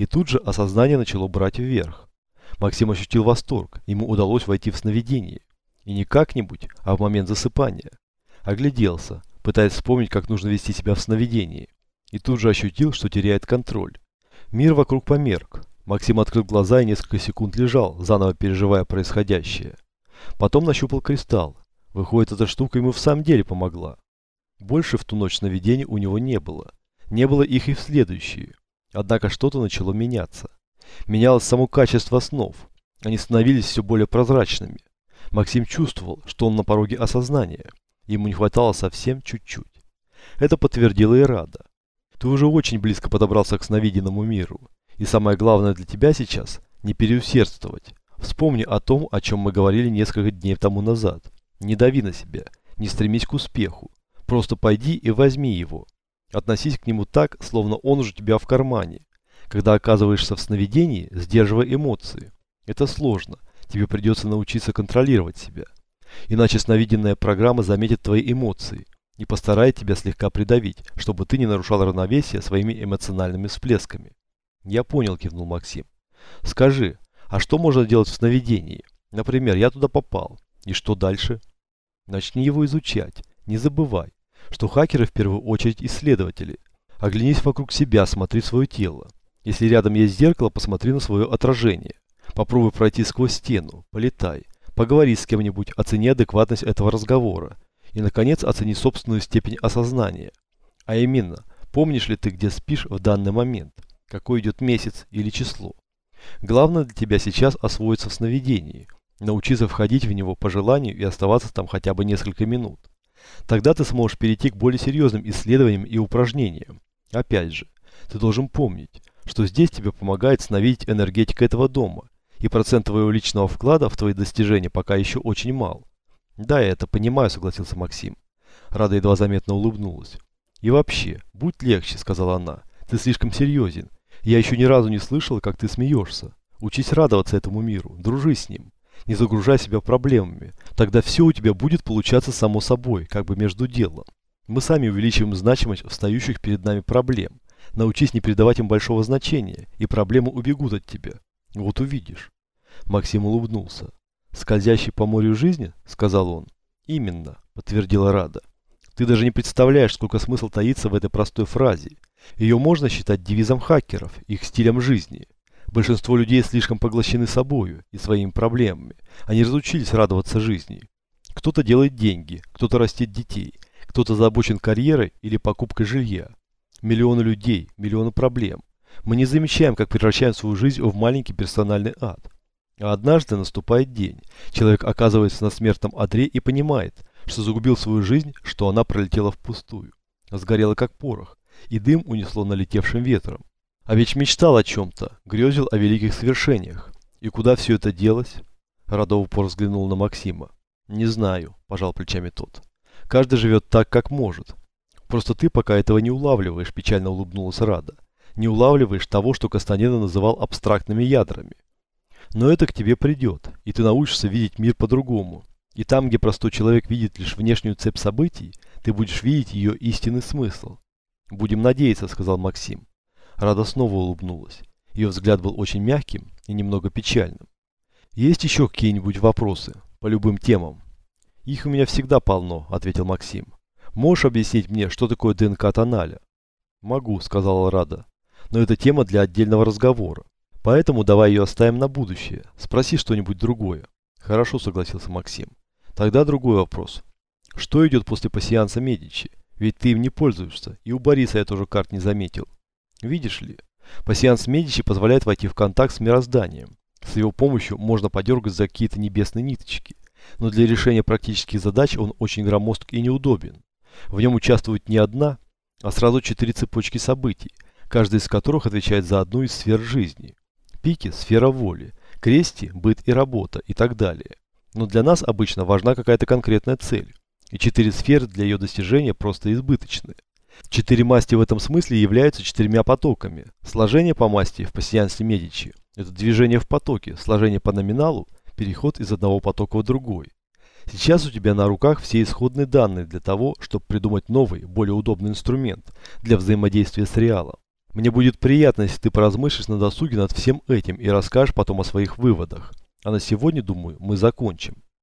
И тут же осознание начало брать вверх. Максим ощутил восторг, ему удалось войти в сновидение. И не как-нибудь, а в момент засыпания. Огляделся, пытаясь вспомнить, как нужно вести себя в сновидении. И тут же ощутил, что теряет контроль. Мир вокруг померк. Максим открыл глаза и несколько секунд лежал, заново переживая происходящее. Потом нащупал кристалл. Выходит, эта штука ему в самом деле помогла. Больше в ту ночь сновидений у него не было. Не было их и в следующие. Однако что-то начало меняться. Менялось само качество снов. Они становились все более прозрачными. Максим чувствовал, что он на пороге осознания. Ему не хватало совсем чуть-чуть. Это подтвердила и Рада. Ты уже очень близко подобрался к сновиденному миру. И самое главное для тебя сейчас – не переусердствовать. Вспомни о том, о чем мы говорили несколько дней тому назад. Не дави на себя, не стремись к успеху. Просто пойди и возьми его. Относись к нему так, словно он уже у тебя в кармане. Когда оказываешься в сновидении, сдерживай эмоции. Это сложно. Тебе придется научиться контролировать себя. Иначе сновиденная программа заметит твои эмоции и постарает тебя слегка придавить, чтобы ты не нарушал равновесие своими эмоциональными всплесками. Я понял, кивнул Максим. Скажи, а что можно делать в сновидении? Например, я туда попал. И что дальше? Начни его изучать. Не забывай, что хакеры в первую очередь исследователи. Оглянись вокруг себя, смотри свое тело. Если рядом есть зеркало, посмотри на свое отражение. Попробуй пройти сквозь стену, полетай. Поговори с кем-нибудь, оцени адекватность этого разговора. И, наконец, оцени собственную степень осознания. А именно, помнишь ли ты, где спишь в данный момент? Какой идет месяц или число? Главное для тебя сейчас освоиться в сновидении. Научиться входить в него по желанию и оставаться там хотя бы несколько минут. Тогда ты сможешь перейти к более серьезным исследованиям и упражнениям. Опять же, ты должен помнить, что здесь тебе помогает сновидеть энергетика этого дома, и процент твоего личного вклада в твои достижения пока еще очень мал. Да, я это понимаю, согласился Максим. Рада едва заметно улыбнулась. И вообще, будь легче, сказала она. Ты слишком серьезен. Я еще ни разу не слышала, как ты смеешься. Учись радоваться этому миру, дружи с ним. Не загружай себя проблемами. Тогда все у тебя будет получаться само собой, как бы между делом. Мы сами увеличиваем значимость встающих перед нами проблем. Научись не придавать им большого значения, и проблемы убегут от тебя. Вот увидишь. Максим улыбнулся. «Скользящий по морю жизни?» – сказал он. «Именно», – подтвердила Рада. «Ты даже не представляешь, сколько смысл таится в этой простой фразе. Ее можно считать девизом хакеров, их стилем жизни. Большинство людей слишком поглощены собою и своими проблемами. Они разучились радоваться жизни. Кто-то делает деньги, кто-то растит детей, кто-то озабочен карьерой или покупкой жилья. Миллионы людей, миллионы проблем. Мы не замечаем, как превращаем свою жизнь в маленький персональный ад. А однажды наступает день. Человек оказывается на смертном одре и понимает, что загубил свою жизнь, что она пролетела впустую. Сгорела как порох, и дым унесло налетевшим ветром. А ведь мечтал о чем-то, грезил о великих свершениях. И куда все это делось? Радов упор взглянул на Максима. Не знаю, пожал плечами тот. Каждый живет так, как может. Просто ты пока этого не улавливаешь, печально улыбнулась Рада. Не улавливаешь того, что Кастанеда называл абстрактными ядрами. Но это к тебе придет, и ты научишься видеть мир по-другому. И там, где простой человек видит лишь внешнюю цепь событий, ты будешь видеть ее истинный смысл. «Будем надеяться», — сказал Максим. Рада снова улыбнулась. Ее взгляд был очень мягким и немного печальным. «Есть еще какие-нибудь вопросы? По любым темам?» «Их у меня всегда полно», — ответил Максим. «Можешь объяснить мне, что такое ДНК тоналя?» «Могу», — сказала Рада. «Но это тема для отдельного разговора. Поэтому давай ее оставим на будущее. Спроси что-нибудь другое». «Хорошо», — согласился Максим. «Тогда другой вопрос. Что идет после пассианса Медичи? Ведь ты им не пользуешься, и у Бориса я тоже карт не заметил. Видишь ли, пассианс Медичи позволяет войти в контакт с мирозданием. С его помощью можно подергать за какие-то небесные ниточки. Но для решения практических задач он очень громоздк и неудобен. В нем участвует не одна, а сразу четыре цепочки событий, каждая из которых отвечает за одну из сфер жизни. Пики – сфера воли, крести – быт и работа и так далее. Но для нас обычно важна какая-то конкретная цель. И четыре сферы для ее достижения просто избыточны. Четыре масти в этом смысле являются четырьмя потоками. Сложение по масти в пассианстве Медичи – это движение в потоке, сложение по номиналу – переход из одного потока в другой. Сейчас у тебя на руках все исходные данные для того, чтобы придумать новый, более удобный инструмент для взаимодействия с реалом. Мне будет приятно, если ты поразмыслишь на досуге над всем этим и расскажешь потом о своих выводах. А на сегодня, думаю, мы закончим.